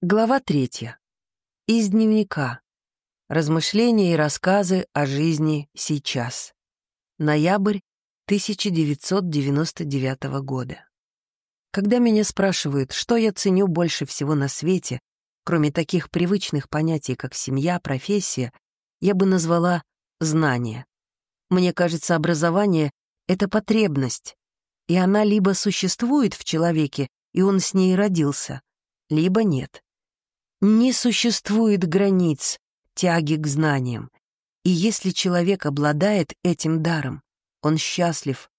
Глава третья. Из дневника. Размышления и рассказы о жизни сейчас. Ноябрь 1999 года. Когда меня спрашивают, что я ценю больше всего на свете, кроме таких привычных понятий, как семья, профессия, я бы назвала знание. Мне кажется, образование — это потребность, и она либо существует в человеке, и он с ней родился, либо нет. Не существует границ тяги к знаниям, и если человек обладает этим даром, он счастлив,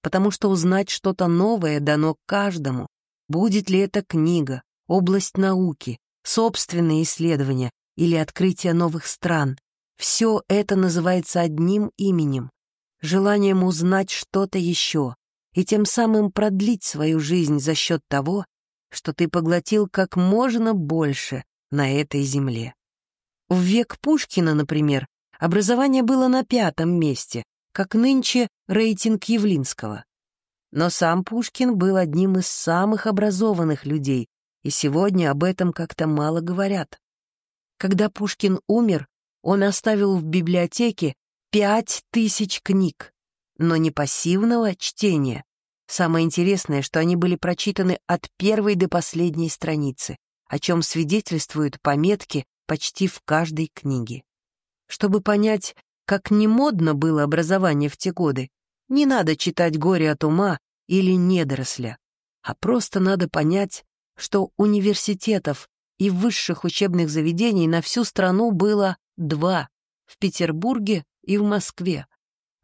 потому что узнать что-то новое дано каждому, будет ли это книга, область науки, собственные исследования или открытие новых стран. Все это называется одним именем — желанием узнать что-то еще и тем самым продлить свою жизнь за счет того, что ты поглотил как можно больше на этой земле. В век Пушкина, например, образование было на пятом месте, как нынче рейтинг Явлинского. Но сам Пушкин был одним из самых образованных людей, и сегодня об этом как-то мало говорят. Когда Пушкин умер, он оставил в библиотеке пять тысяч книг, но не пассивного чтения. Самое интересное, что они были прочитаны от первой до последней страницы, о чем свидетельствуют пометки почти в каждой книге. Чтобы понять, как немодно было образование в те годы, не надо читать «Горе от ума» или «Недоросля», а просто надо понять, что университетов и высших учебных заведений на всю страну было два — в Петербурге и в Москве,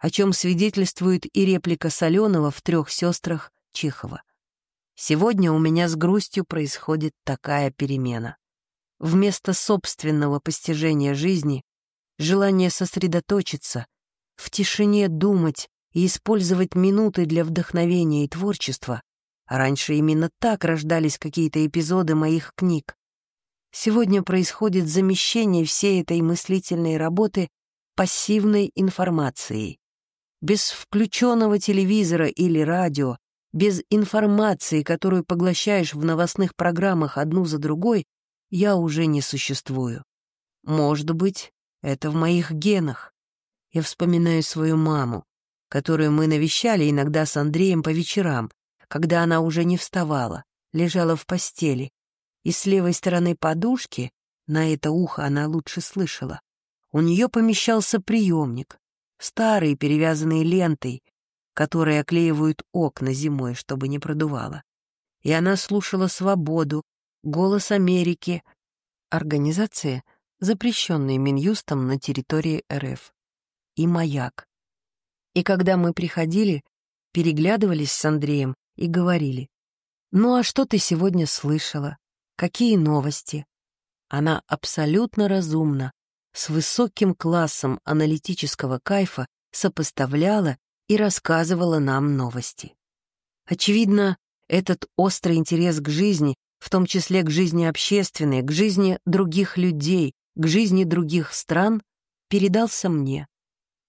о чем свидетельствует и реплика Соленова в «Трех сестрах» Чехова. Сегодня у меня с грустью происходит такая перемена. Вместо собственного постижения жизни — желание сосредоточиться, в тишине думать и использовать минуты для вдохновения и творчества, раньше именно так рождались какие-то эпизоды моих книг. Сегодня происходит замещение всей этой мыслительной работы пассивной информацией. Без включенного телевизора или радио без информации, которую поглощаешь в новостных программах одну за другой, я уже не существую. Может быть, это в моих генах. Я вспоминаю свою маму, которую мы навещали иногда с Андреем по вечерам, когда она уже не вставала, лежала в постели, и с левой стороны подушки, на это ухо она лучше слышала, у нее помещался приемник, старый, перевязанный лентой, которые оклеивают окна зимой, чтобы не продувало. И она слушала «Свободу», «Голос Америки», организации, запрещенные Минюстом на территории РФ, и «Маяк». И когда мы приходили, переглядывались с Андреем и говорили, «Ну а что ты сегодня слышала? Какие новости?» Она абсолютно разумно, с высоким классом аналитического кайфа сопоставляла и рассказывала нам новости. Очевидно, этот острый интерес к жизни, в том числе к жизни общественной, к жизни других людей, к жизни других стран, передался мне,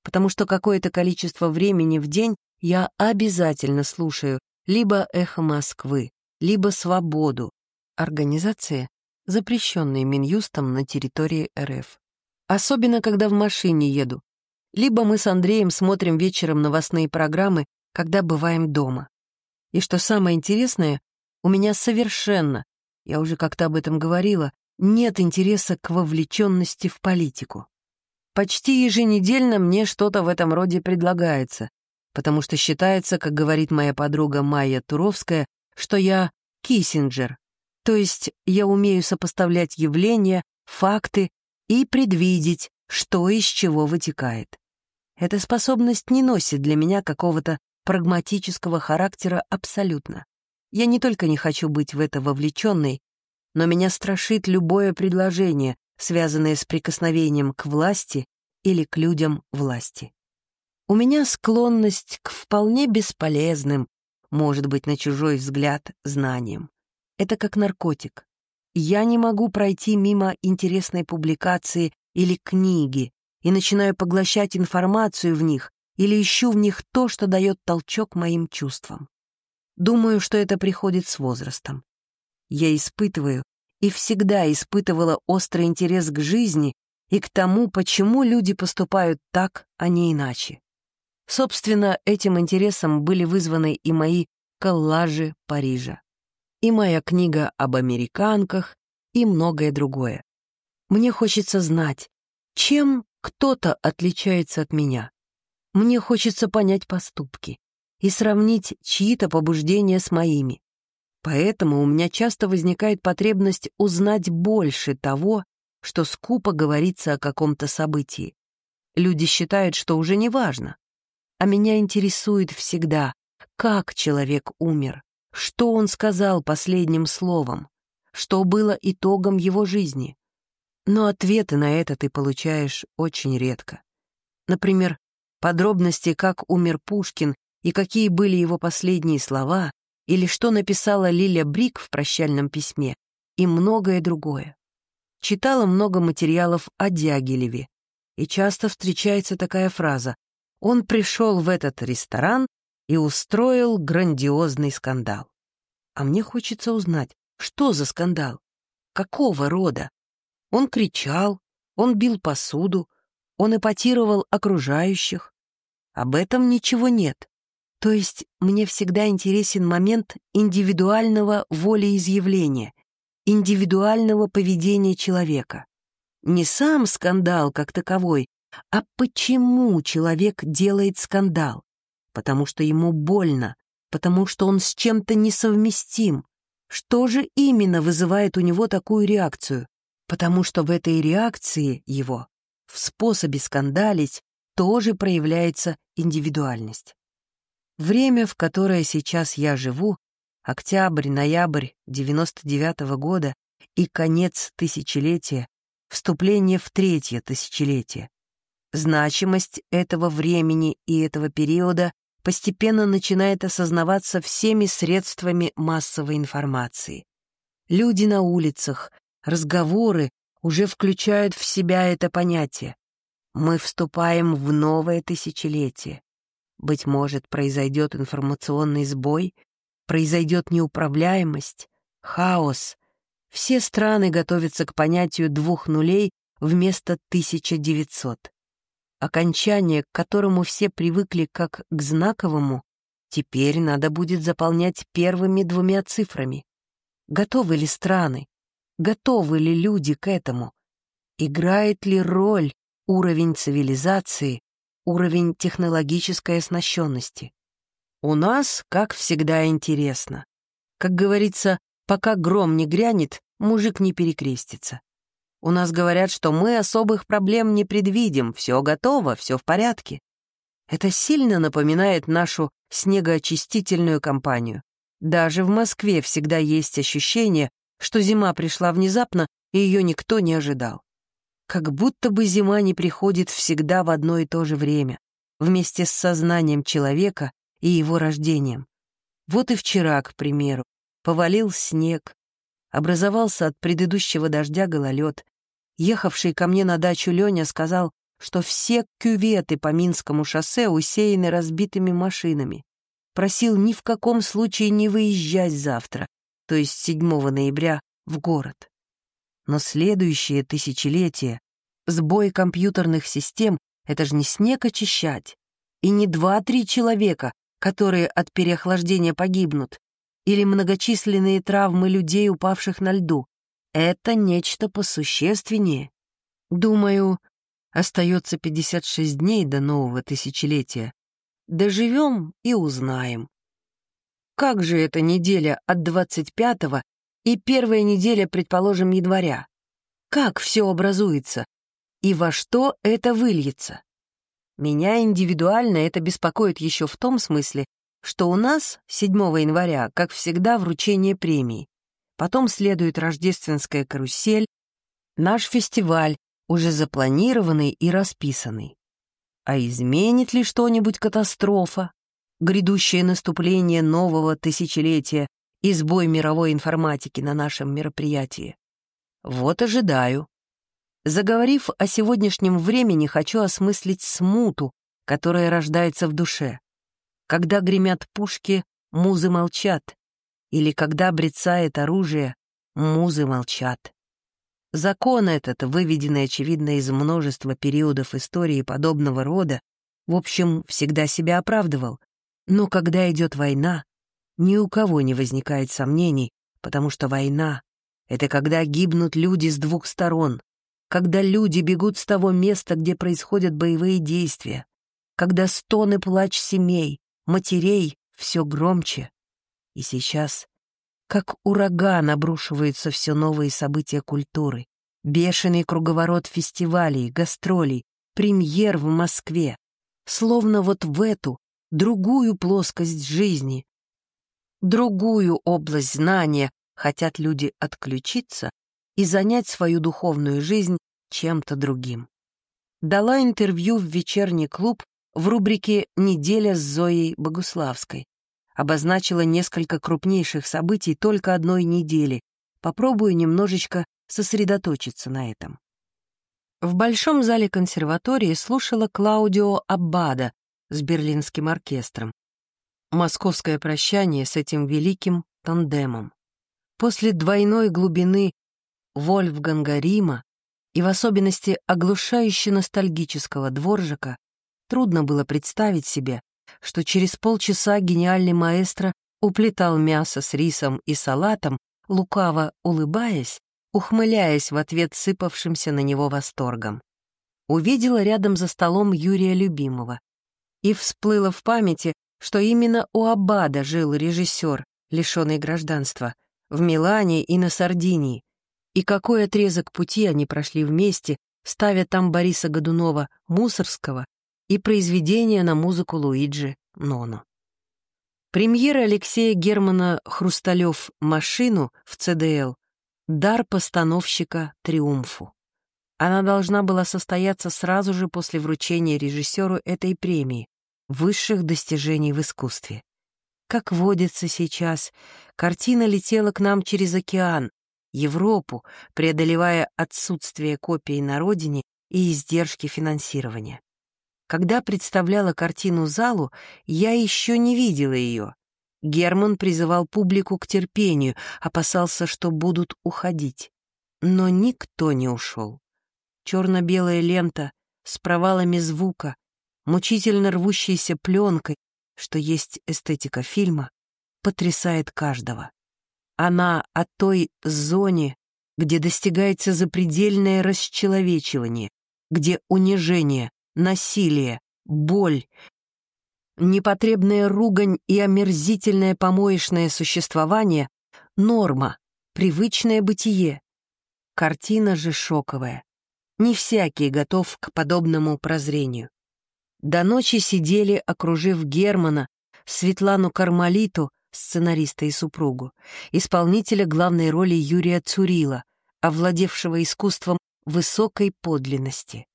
потому что какое-то количество времени в день я обязательно слушаю либо «Эхо Москвы», либо «Свободу», организации, запрещенные Минюстом на территории РФ. Особенно, когда в машине еду, либо мы с Андреем смотрим вечером новостные программы, когда бываем дома. И что самое интересное, у меня совершенно, я уже как-то об этом говорила, нет интереса к вовлеченности в политику. Почти еженедельно мне что-то в этом роде предлагается, потому что считается, как говорит моя подруга Майя Туровская, что я Киссинджер, то есть я умею сопоставлять явления, факты и предвидеть, что из чего вытекает. Эта способность не носит для меня какого-то прагматического характера абсолютно. Я не только не хочу быть в это вовлеченной, но меня страшит любое предложение, связанное с прикосновением к власти или к людям власти. У меня склонность к вполне бесполезным, может быть, на чужой взгляд, знаниям. Это как наркотик. Я не могу пройти мимо интересной публикации или книги, и начинаю поглощать информацию в них или ищу в них то, что дает толчок моим чувствам. Думаю, что это приходит с возрастом. Я испытываю и всегда испытывала острый интерес к жизни и к тому, почему люди поступают так, а не иначе. Собственно, этим интересом были вызваны и мои коллажи Парижа, и моя книга об американках, и многое другое. Мне хочется знать, чем кто-то отличается от меня. Мне хочется понять поступки и сравнить чьи-то побуждения с моими. Поэтому у меня часто возникает потребность узнать больше того, что скупо говорится о каком-то событии. Люди считают, что уже не важно. А меня интересует всегда, как человек умер, что он сказал последним словом, что было итогом его жизни. Но ответы на это ты получаешь очень редко. Например, подробности, как умер Пушкин и какие были его последние слова, или что написала Лиля Брик в прощальном письме, и многое другое. Читала много материалов о Дягилеве, и часто встречается такая фраза «Он пришел в этот ресторан и устроил грандиозный скандал». А мне хочется узнать, что за скандал? Какого рода? Он кричал, он бил посуду, он эпатировал окружающих. Об этом ничего нет. То есть мне всегда интересен момент индивидуального волеизъявления, индивидуального поведения человека. Не сам скандал как таковой, а почему человек делает скандал. Потому что ему больно, потому что он с чем-то несовместим. Что же именно вызывает у него такую реакцию? Потому что в этой реакции его, в способе скандалить, тоже проявляется индивидуальность. Время, в которое сейчас я живу, октябрь-ноябрь 99 -го года и конец тысячелетия, вступление в третье тысячелетие. Значимость этого времени и этого периода постепенно начинает осознаваться всеми средствами массовой информации. Люди на улицах, разговоры уже включают в себя это понятие. Мы вступаем в новое тысячелетие. Быть может, произойдет информационный сбой, произойдет неуправляемость, хаос. Все страны готовятся к понятию двух нулей вместо 1900. Окончание, к которому все привыкли как к знаковому, теперь надо будет заполнять первыми двумя цифрами. Готовы ли страны? Готовы ли люди к этому? Играет ли роль уровень цивилизации уровень технологической оснащенности. У нас, как всегда, интересно. Как говорится, пока гром не грянет, мужик не перекрестится. У нас говорят, что мы особых проблем не предвидим, все готово, все в порядке. Это сильно напоминает нашу снегоочистительную кампанию. Даже в Москве всегда есть ощущение, что зима пришла внезапно, и ее никто не ожидал. Как будто бы зима не приходит всегда в одно и то же время, вместе с сознанием человека и его рождением. Вот и вчера, к примеру, повалил снег, образовался от предыдущего дождя гололед. Ехавший ко мне на дачу Леня сказал, что все кюветы по Минскому шоссе усеяны разбитыми машинами. Просил ни в каком случае не выезжать завтра, то есть 7 ноября, в город. Но следующее тысячелетие, сбой компьютерных систем — это же не снег очищать. И не два-три человека, которые от переохлаждения погибнут, или многочисленные травмы людей, упавших на льду. Это нечто посущественнее. Думаю, остается 56 дней до нового тысячелетия. Доживем и узнаем. Как же эта неделя от 25 и первая неделя, предположим, января. Как все образуется? И во что это выльется? Меня индивидуально это беспокоит еще в том смысле, что у нас 7 января, как всегда, вручение премии. Потом следует рождественская карусель, наш фестиваль, уже запланированный и расписанный. А изменит ли что-нибудь катастрофа, грядущее наступление нового тысячелетия и сбой мировой информатики на нашем мероприятии. Вот ожидаю. Заговорив о сегодняшнем времени, хочу осмыслить смуту, которая рождается в душе. Когда гремят пушки, музы молчат, или когда брецает оружие, музы молчат. Закон этот, выведенный, очевидно, из множества периодов истории подобного рода, в общем, всегда себя оправдывал. Но когда идет война, ни у кого не возникает сомнений, потому что война — это когда гибнут люди с двух сторон, когда люди бегут с того места, где происходят боевые действия, когда стоны плач семей, матерей все громче. И сейчас как ураган обрушиваются все новые события культуры. Бешеный круговорот фестивалей, гастролей, премьер в Москве. Словно вот в эту, другую плоскость жизни, другую область знания хотят люди отключиться и занять свою духовную жизнь чем-то другим. Дала интервью в вечерний клуб в рубрике «Неделя с Зоей Богуславской» обозначила несколько крупнейших событий только одной недели. Попробую немножечко сосредоточиться на этом. В Большом зале консерватории слушала Клаудио Аббада с берлинским оркестром. Московское прощание с этим великим тандемом. После двойной глубины Вольфганга Рима и в особенности оглушающе ностальгического дворжика трудно было представить себе, что через полчаса гениальный маэстро уплетал мясо с рисом и салатом, лукаво улыбаясь, ухмыляясь в ответ сыпавшимся на него восторгом. Увидела рядом за столом Юрия Любимого. И всплыло в памяти, что именно у Аббада жил режиссер, лишенный гражданства, в Милане и на Сардинии, и какой отрезок пути они прошли вместе, ставя там Бориса Годунова Мусорского и произведения на музыку Луиджи Ноно. Премьера Алексея Германа Хрусталев «Машину» в ЦДЛ — дар постановщика «Триумфу». Она должна была состояться сразу же после вручения режиссеру этой премии высших достижений в искусстве. Как водится сейчас, картина летела к нам через океан, Европу, преодолевая отсутствие копий на родине и издержки финансирования. Когда представляла картину залу, я еще не видела ее. Герман призывал публику к терпению, опасался, что будут уходить. Но никто не ушел. Черно-белая лента с провалами звука, мучительно рвущейся пленкой, что есть эстетика фильма, потрясает каждого. Она о той зоне, где достигается запредельное расчеловечивание, где унижение, насилие, боль, непотребная ругань и омерзительное помоечное существование — норма, привычное бытие. Картина же шоковая. Не всякий готов к подобному прозрению. До ночи сидели, окружив Германа, Светлану Кармалиту, сценариста и супругу, исполнителя главной роли Юрия Цурила, овладевшего искусством высокой подлинности.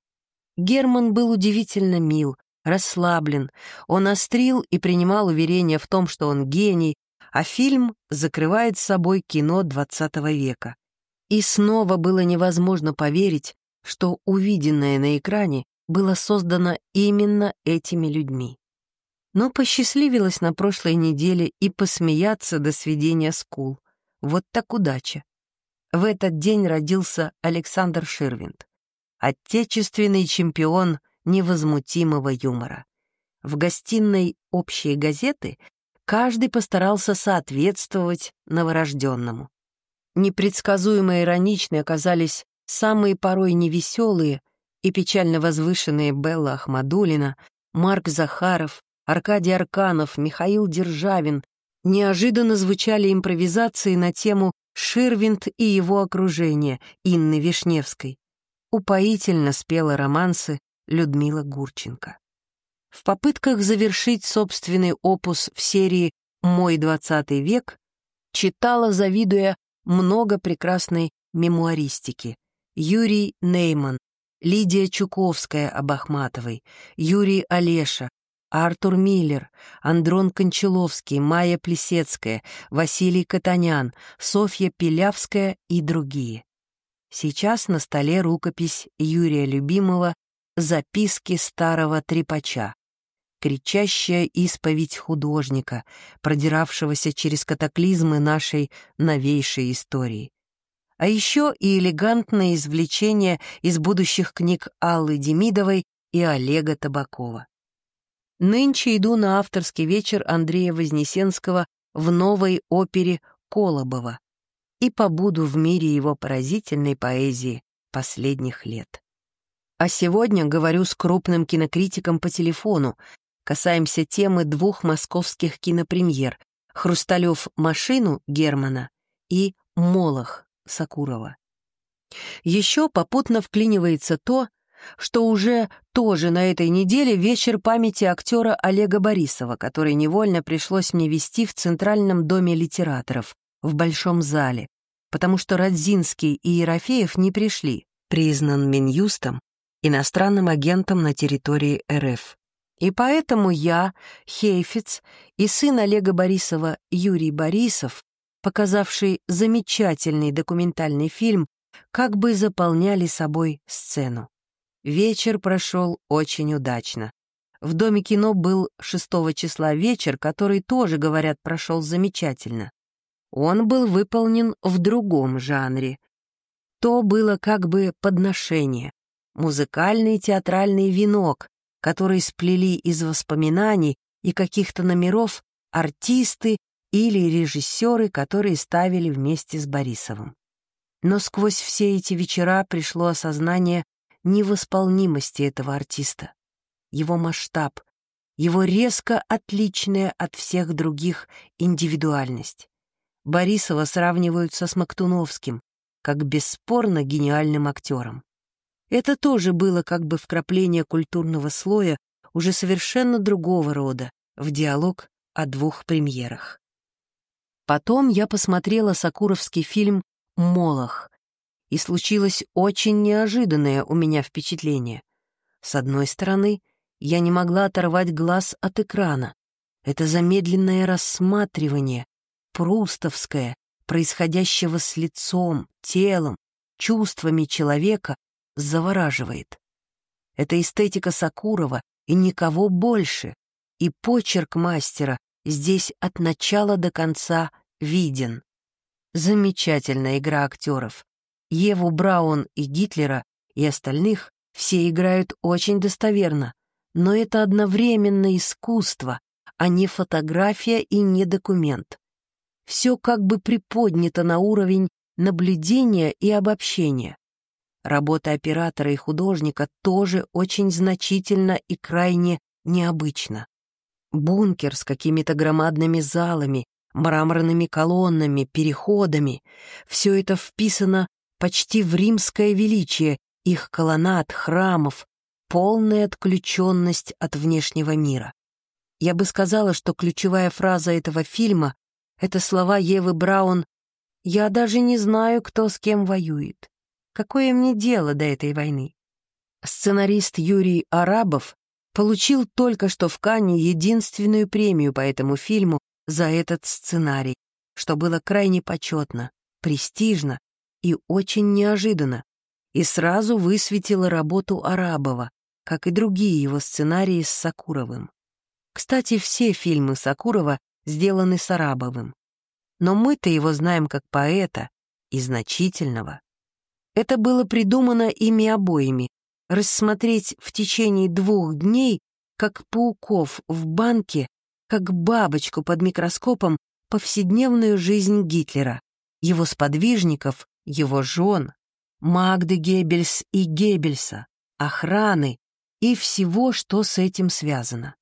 Герман был удивительно мил, расслаблен, он острил и принимал уверения в том, что он гений, а фильм закрывает собой кино XX века. И снова было невозможно поверить, что увиденное на экране было создано именно этими людьми. Но посчастливилось на прошлой неделе и посмеяться до сведения скул. Вот так удача. В этот день родился Александр Ширвинд отечественный чемпион невозмутимого юмора. В гостиной общей газеты каждый постарался соответствовать новорожденному. Непредсказуемо ироничны оказались самые порой невеселые и печально возвышенные Белла Ахмадулина, Марк Захаров, Аркадий Арканов, Михаил Державин. Неожиданно звучали импровизации на тему «Ширвинд и его окружение» Инны Вишневской упоительно спела романсы Людмила Гурченко. В попытках завершить собственный опус в серии «Мой двадцатый век» читала, завидуя, много прекрасной мемуаристики. Юрий Нейман, Лидия Чуковская об Ахматовой, Юрий Олеша, Артур Миллер, Андрон Кончаловский, Майя Плесецкая, Василий Катанян, Софья Пилявская и другие. Сейчас на столе рукопись Юрия Любимого «Записки старого трепача», кричащая исповедь художника, продиравшегося через катаклизмы нашей новейшей истории. а еще и элегантное извлечение из будущих книг Аллы Демидовой и Олега Табакова. Нынче иду на авторский вечер Андрея Вознесенского в новой опере Колобова и побуду в мире его поразительной поэзии последних лет. А сегодня говорю с крупным кинокритиком по телефону, касаемся темы двух московских кинопремьер «Хрусталев машину» Германа и «Молох» Сакурова. Еще попутно вклинивается то, что уже тоже на этой неделе вечер памяти актера Олега Борисова, который невольно пришлось мне вести в Центральном доме литераторов, в Большом зале, потому что Радзинский и Ерофеев не пришли, признан Минюстом иностранным агентом на территории РФ. И поэтому я, Хейфиц и сын Олега Борисова Юрий Борисов, показавший замечательный документальный фильм, как бы заполняли собой сцену. Вечер прошел очень удачно. В Доме кино был 6 числа вечер, который тоже, говорят, прошел замечательно. Он был выполнен в другом жанре. То было как бы подношение, музыкальный театральный венок, который сплели из воспоминаний и каких-то номеров артисты или режиссеры, которые ставили вместе с Борисовым. Но сквозь все эти вечера пришло осознание невосполнимости этого артиста, его масштаб, его резко отличная от всех других индивидуальность. Борисова сравнивают со Смоктуновским, как бесспорно гениальным актером. Это тоже было как бы вкрапление культурного слоя уже совершенно другого рода в диалог о двух премьерах. Потом я посмотрела сакуровский фильм «Молох», и случилось очень неожиданное у меня впечатление. С одной стороны, я не могла оторвать глаз от экрана. Это замедленное рассматривание, прустовское, происходящего с лицом, телом, чувствами человека, завораживает. Это эстетика Сакурова и никого больше, и почерк мастера здесь от начала до конца виден. Замечательная игра актеров. Еву Браун и Гитлера и остальных все играют очень достоверно, но это одновременно искусство, а не фотография и не документ. Все как бы приподнято на уровень наблюдения и обобщения. Работа оператора и художника тоже очень значительно и крайне необычна. Бункер с какими-то громадными залами, мраморными колоннами, переходами — все это вписано почти в римское величие их колоннад, храмов, полная отключенность от внешнего мира. Я бы сказала, что ключевая фраза этого фильма — это слова Евы Браун «Я даже не знаю, кто с кем воюет. Какое мне дело до этой войны?» Сценарист Юрий Арабов получил только что в Канне единственную премию по этому фильму за этот сценарий, что было крайне почетно, престижно и очень неожиданно, и сразу высветила работу Арабова, как и другие его сценарии с Сакуровым. Кстати, все фильмы Сакурова сделаны с Арабовым. Но мы-то его знаем как поэта и значительного. Это было придумано ими обоими, рассмотреть в течение двух дней, как пауков в банке, как бабочку под микроскопом, повседневную жизнь Гитлера, его сподвижников его жен, Магды Геббельс и Геббельса, охраны и всего, что с этим связано.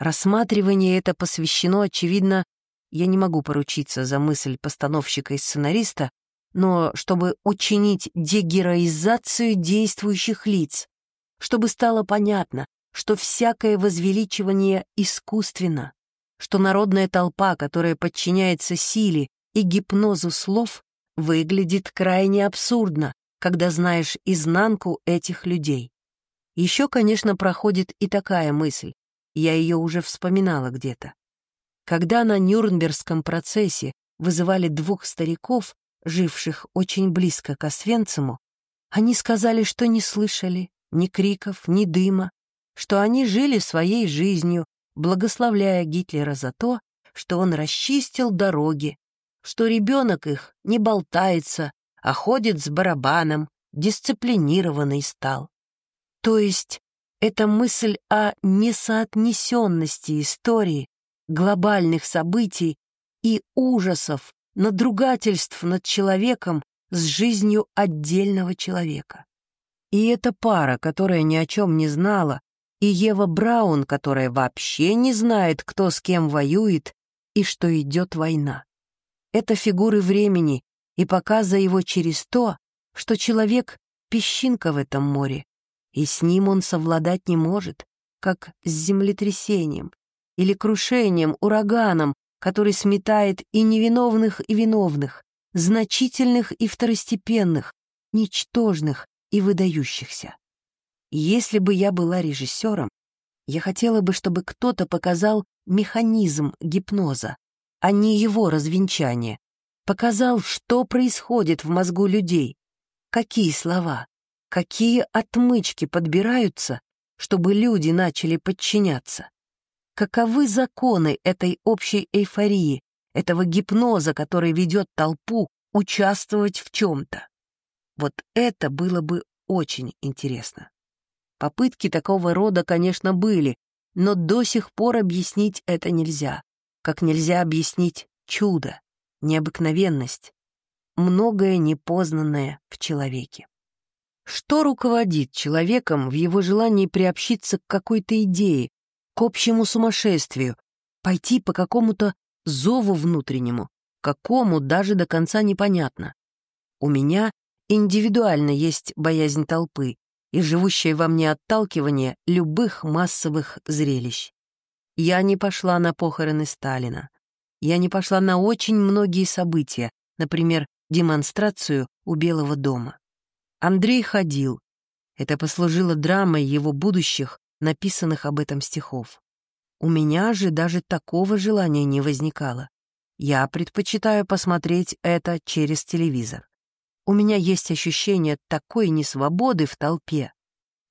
Рассматривание это посвящено, очевидно, я не могу поручиться за мысль постановщика и сценариста, но чтобы учинить дегероизацию действующих лиц, чтобы стало понятно, что всякое возвеличивание искусственно, что народная толпа, которая подчиняется силе и гипнозу слов, выглядит крайне абсурдно, когда знаешь изнанку этих людей. Еще, конечно, проходит и такая мысль, я ее уже вспоминала где-то. Когда на Нюрнбергском процессе вызывали двух стариков, живших очень близко к Освенциму, они сказали, что не слышали ни криков, ни дыма, что они жили своей жизнью, благословляя Гитлера за то, что он расчистил дороги, что ребенок их не болтается, а ходит с барабаном, дисциплинированный стал. То есть это мысль о несоотнесенности истории, глобальных событий и ужасов, надругательств над человеком с жизнью отдельного человека. И эта пара, которая ни о чем не знала, и Ева Браун, которая вообще не знает, кто с кем воюет и что идет война. Это фигуры времени и показа его через то, что человек — песчинка в этом море, и с ним он совладать не может, как с землетрясением или крушением, ураганом, который сметает и невиновных, и виновных, значительных и второстепенных, ничтожных и выдающихся. Если бы я была режиссером, я хотела бы, чтобы кто-то показал механизм гипноза, а не его развенчание, показал, что происходит в мозгу людей, какие слова, какие отмычки подбираются, чтобы люди начали подчиняться. Каковы законы этой общей эйфории, этого гипноза, который ведет толпу участвовать в чем-то? Вот это было бы очень интересно. Попытки такого рода, конечно, были, но до сих пор объяснить это нельзя, как нельзя объяснить чудо, необыкновенность, многое непознанное в человеке. Что руководит человеком в его желании приобщиться к какой-то идее, к общему сумасшествию, пойти по какому-то зову внутреннему, какому даже до конца непонятно? У меня индивидуально есть боязнь толпы, и живущее во мне отталкивание любых массовых зрелищ. Я не пошла на похороны Сталина. Я не пошла на очень многие события, например, демонстрацию у Белого дома. Андрей ходил. Это послужило драмой его будущих, написанных об этом стихов. У меня же даже такого желания не возникало. Я предпочитаю посмотреть это через телевизор. У меня есть ощущение такой несвободы в толпе,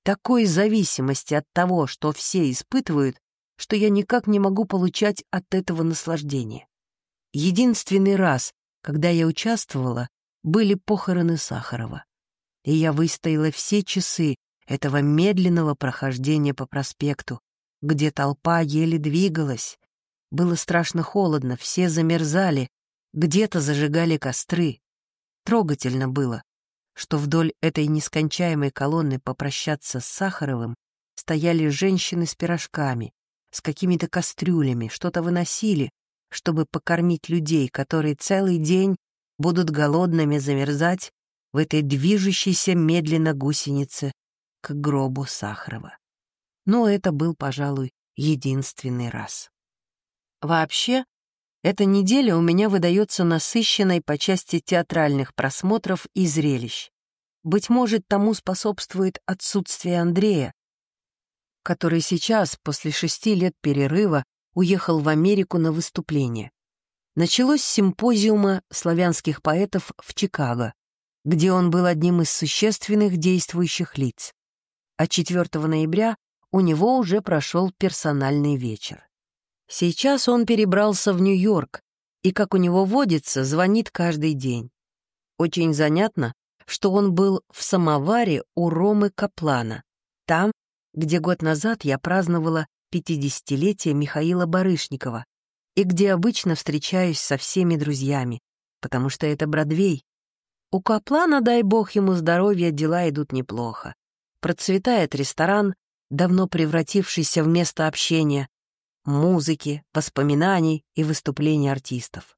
такой зависимости от того, что все испытывают, что я никак не могу получать от этого наслаждения. Единственный раз, когда я участвовала, были похороны Сахарова. И я выстояла все часы этого медленного прохождения по проспекту, где толпа еле двигалась. Было страшно холодно, все замерзали, где-то зажигали костры. Трогательно было, что вдоль этой нескончаемой колонны попрощаться с Сахаровым стояли женщины с пирожками, с какими-то кастрюлями, что-то выносили, чтобы покормить людей, которые целый день будут голодными замерзать в этой движущейся медленно гусенице к гробу Сахарова. Но это был, пожалуй, единственный раз. Вообще, эта неделя у меня выдается насыщенной по части театральных просмотров и зрелищ. Быть может, тому способствует отсутствие Андрея, который сейчас, после шести лет перерыва, уехал в Америку на выступление. Началось с симпозиума славянских поэтов в Чикаго, где он был одним из существенных действующих лиц. А 4 ноября у него уже прошел персональный вечер. Сейчас он перебрался в Нью-Йорк и, как у него водится, звонит каждый день. Очень занятно, что он был в самоваре у Ромы Каплана, там, где год назад я праздновала 50-летие Михаила Барышникова и где обычно встречаюсь со всеми друзьями, потому что это Бродвей. У Каплана, дай бог ему здоровья, дела идут неплохо. Процветает ресторан, давно превратившийся в место общения, музыки, воспоминаний и выступлений артистов.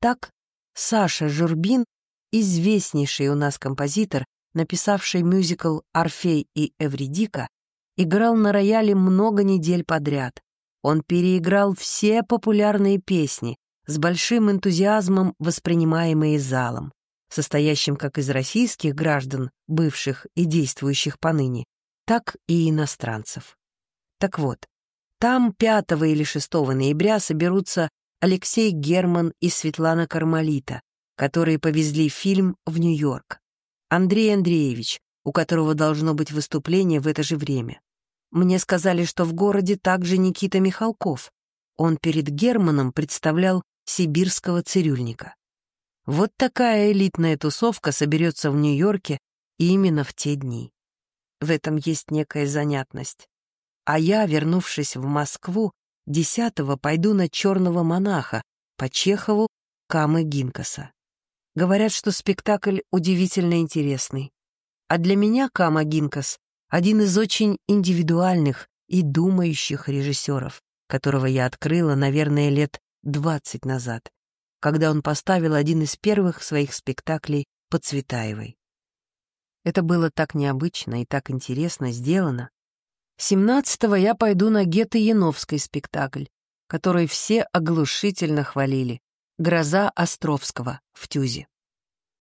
Так Саша Журбин, известнейший у нас композитор, написавший мюзикл «Орфей и Эвридика», играл на рояле много недель подряд. Он переиграл все популярные песни, с большим энтузиазмом воспринимаемые залом, состоящим как из российских граждан, бывших и действующих поныне, так и иностранцев. Так вот, там 5 или 6 ноября соберутся Алексей Герман и Светлана Кармалита, которые повезли фильм в Нью-Йорк. Андрей Андреевич, у которого должно быть выступление в это же время. Мне сказали, что в городе также Никита Михалков. Он перед Германом представлял сибирского цирюльника. Вот такая элитная тусовка соберется в Нью-Йорке именно в те дни. В этом есть некая занятность. А я, вернувшись в Москву, десятого пойду на «Черного монаха» по Чехову Камы Гинкаса. Говорят, что спектакль удивительно интересный. А для меня Кама Гинкас — один из очень индивидуальных и думающих режиссеров, которого я открыла, наверное, лет двадцать назад, когда он поставил один из первых своих спектаклей по Цветаевой. Это было так необычно и так интересно сделано. Семнадцатого я пойду на Гетто Яновский спектакль, который все оглушительно хвалили. «Гроза Островского» в Тюзе.